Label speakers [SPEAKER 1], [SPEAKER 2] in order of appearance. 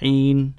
[SPEAKER 1] حين